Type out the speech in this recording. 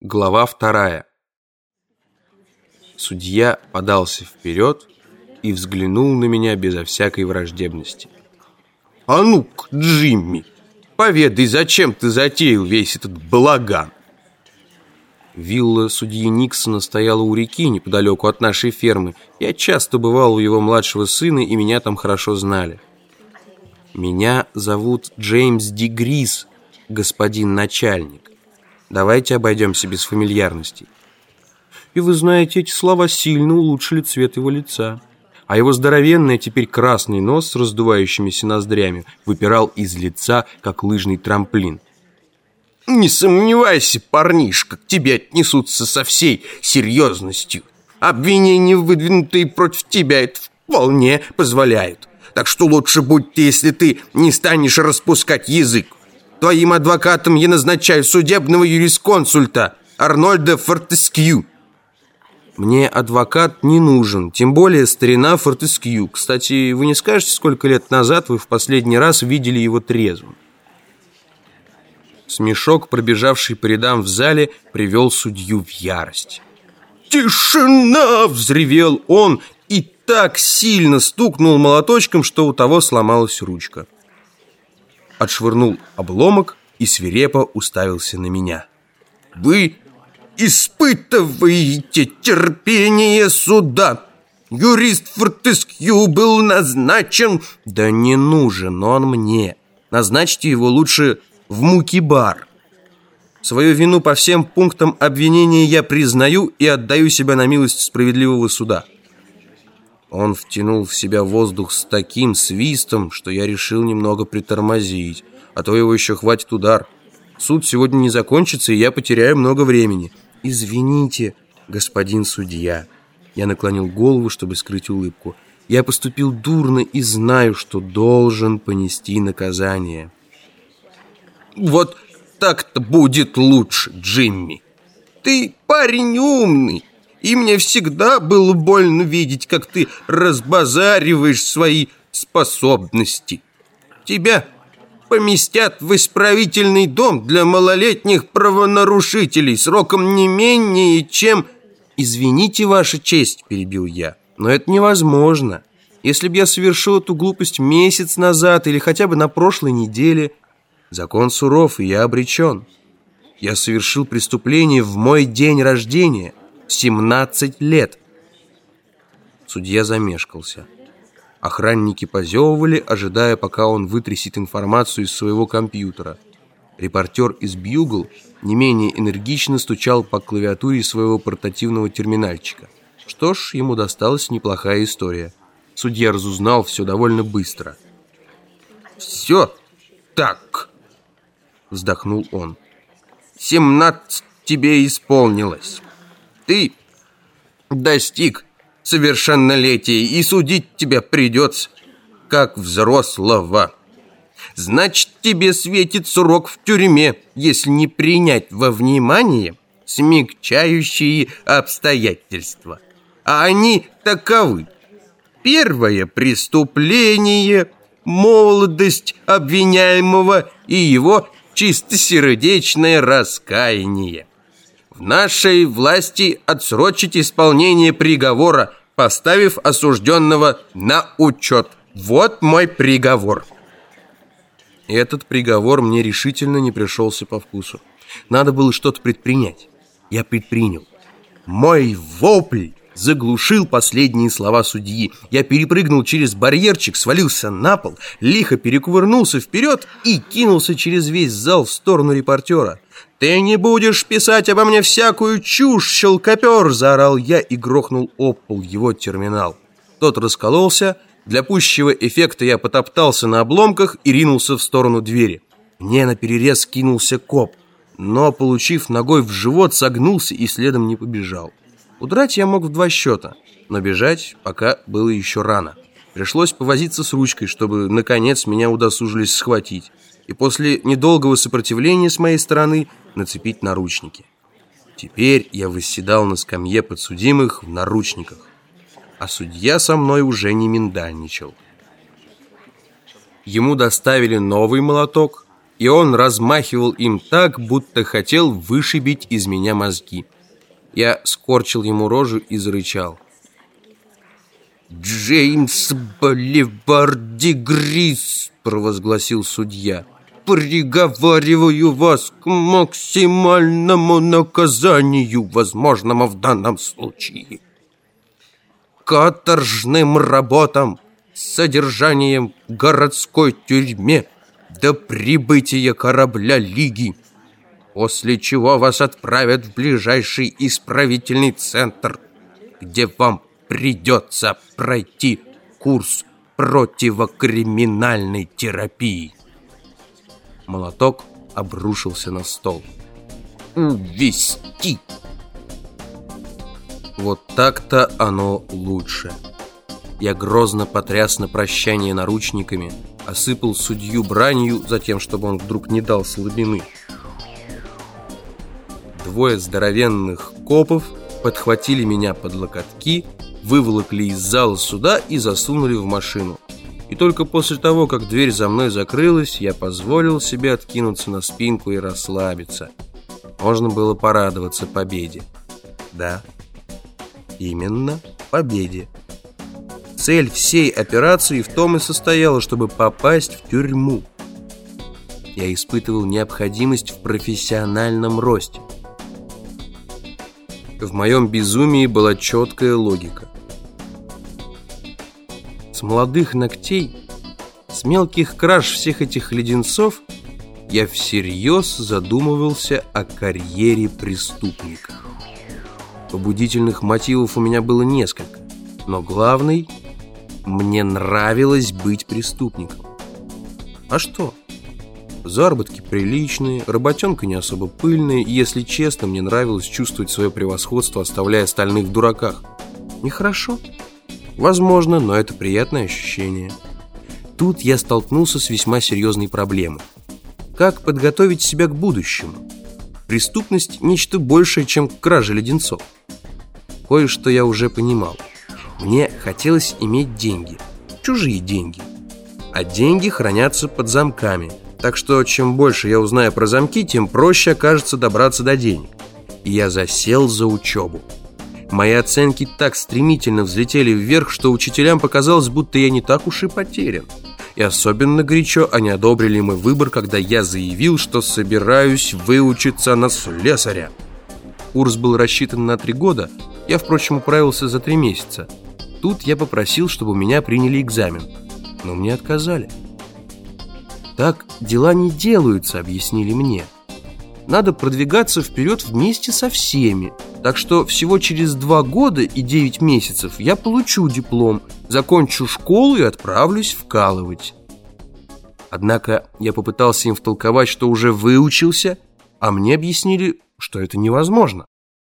Глава вторая. Судья подался вперед и взглянул на меня безо всякой враждебности. «А ну-ка, Джимми, поведай, зачем ты затеял весь этот балаган?» Вилла судьи Никсона стояла у реки неподалеку от нашей фермы. Я часто бывал у его младшего сына, и меня там хорошо знали. «Меня зовут Джеймс Дигрис, господин начальник. Давайте обойдемся без фамильярностей. И вы знаете, эти слова сильно улучшили цвет его лица. А его здоровенный, теперь красный нос с раздувающимися ноздрями выпирал из лица, как лыжный трамплин. «Не сомневайся, парнишка, к тебе отнесутся со всей серьезностью. Обвинения, выдвинутые против тебя, это вполне позволяют. Так что лучше будь если ты не станешь распускать язык. Твоим адвокатом я назначаю судебного юрисконсульта Арнольда Фортескью. Мне адвокат не нужен, тем более старина Фортескью. Кстати, вы не скажете, сколько лет назад вы в последний раз видели его трезвым? Смешок, пробежавший по рядам в зале, привел судью в ярость. «Тишина!» — взревел он и так сильно стукнул молоточком, что у того сломалась ручка отшвырнул обломок и свирепо уставился на меня. «Вы испытываете терпение суда!» Юрист Фортескью был назначен... Да не нужен он мне. Назначьте его лучше в муки-бар. Свою вину по всем пунктам обвинения я признаю и отдаю себя на милость справедливого суда. Он втянул в себя воздух с таким свистом, что я решил немного притормозить, а то его еще хватит удар. Суд сегодня не закончится, и я потеряю много времени. Извините, господин судья. Я наклонил голову, чтобы скрыть улыбку. Я поступил дурно и знаю, что должен понести наказание. Вот так-то будет лучше, Джимми. Ты парень умный. И мне всегда было больно видеть, как ты разбазариваешь свои способности. Тебя поместят в исправительный дом для малолетних правонарушителей сроком не менее, чем... «Извините, Ваша честь», — перебил я, — «но это невозможно. Если бы я совершил эту глупость месяц назад или хотя бы на прошлой неделе, закон суров, и я обречен. Я совершил преступление в мой день рождения». 17 лет. Судья замешкался. Охранники позевывали, ожидая, пока он вытрясет информацию из своего компьютера. Репортер из Бьюгл не менее энергично стучал по клавиатуре своего портативного терминальчика. Что ж, ему досталась неплохая история. Судья разузнал все довольно быстро. «Все так!» Вздохнул он. «Семнадцать тебе исполнилось!» Ты достиг совершеннолетия, и судить тебя придется, как взрослого. Значит, тебе светит срок в тюрьме, если не принять во внимание смягчающие обстоятельства. А они таковы. Первое преступление, молодость обвиняемого и его чистосердечное раскаяние. В нашей власти отсрочить исполнение приговора, поставив осужденного на учет. Вот мой приговор. Этот приговор мне решительно не пришелся по вкусу. Надо было что-то предпринять. Я предпринял. Мой вопль заглушил последние слова судьи. Я перепрыгнул через барьерчик, свалился на пол, лихо перекувырнулся вперед и кинулся через весь зал в сторону репортера. «Ты не будешь писать обо мне всякую чушь, щелкопер!» Заорал я и грохнул об пол его терминал. Тот раскололся. Для пущего эффекта я потоптался на обломках и ринулся в сторону двери. Мне на перерез кинулся коп, но, получив ногой в живот, согнулся и следом не побежал. Удрать я мог в два счета, но бежать пока было еще рано. Пришлось повозиться с ручкой, чтобы, наконец, меня удосужились схватить. И после недолгого сопротивления с моей стороны нацепить наручники. Теперь я восседал на скамье подсудимых в наручниках, а судья со мной уже не миндальничал. Ему доставили новый молоток, и он размахивал им так, будто хотел вышибить из меня мозги. Я скорчил ему рожу и зарычал. «Джеймс Боливар Дегрис!» – провозгласил судья. «Приговариваю вас к максимальному наказанию, возможному в данном случае. Каторжным работам, содержанием в городской тюрьме до прибытия корабля Лиги, после чего вас отправят в ближайший исправительный центр, где вам придется пройти курс противокриминальной терапии. Молоток обрушился на стол. Увести! Вот так-то оно лучше. Я грозно потряс на прощание наручниками, осыпал судью бранью за тем, чтобы он вдруг не дал слабины. Двое здоровенных копов подхватили меня под локотки выволокли из зала суда и засунули в машину. И только после того, как дверь за мной закрылась, я позволил себе откинуться на спинку и расслабиться. Можно было порадоваться победе. Да, именно победе. Цель всей операции в том и состояла, чтобы попасть в тюрьму. Я испытывал необходимость в профессиональном росте. В моем безумии была четкая логика. С молодых ногтей, с мелких краж всех этих леденцов я всерьез задумывался о карьере преступника. Побудительных мотивов у меня было несколько, но главный – мне нравилось быть преступником. А что? Заработки приличные, работенка не особо пыльная, и, если честно, мне нравилось чувствовать свое превосходство, оставляя остальных в дураках. Нехорошо? хорошо? Возможно, но это приятное ощущение. Тут я столкнулся с весьма серьезной проблемой. Как подготовить себя к будущему? Преступность – нечто большее, чем кража леденцов. Кое-что я уже понимал. Мне хотелось иметь деньги. Чужие деньги. А деньги хранятся под замками. Так что чем больше я узнаю про замки, тем проще окажется добраться до денег. И я засел за учебу. Мои оценки так стремительно взлетели вверх, что учителям показалось, будто я не так уж и потерян. И особенно горячо они одобрили мой выбор, когда я заявил, что собираюсь выучиться на слесаря. Курс был рассчитан на три года, я, впрочем, управился за три месяца. Тут я попросил, чтобы меня приняли экзамен, но мне отказали. «Так дела не делаются», — объяснили мне. «Надо продвигаться вперед вместе со всеми, так что всего через два года и девять месяцев я получу диплом, закончу школу и отправлюсь вкалывать. Однако я попытался им втолковать, что уже выучился, а мне объяснили, что это невозможно.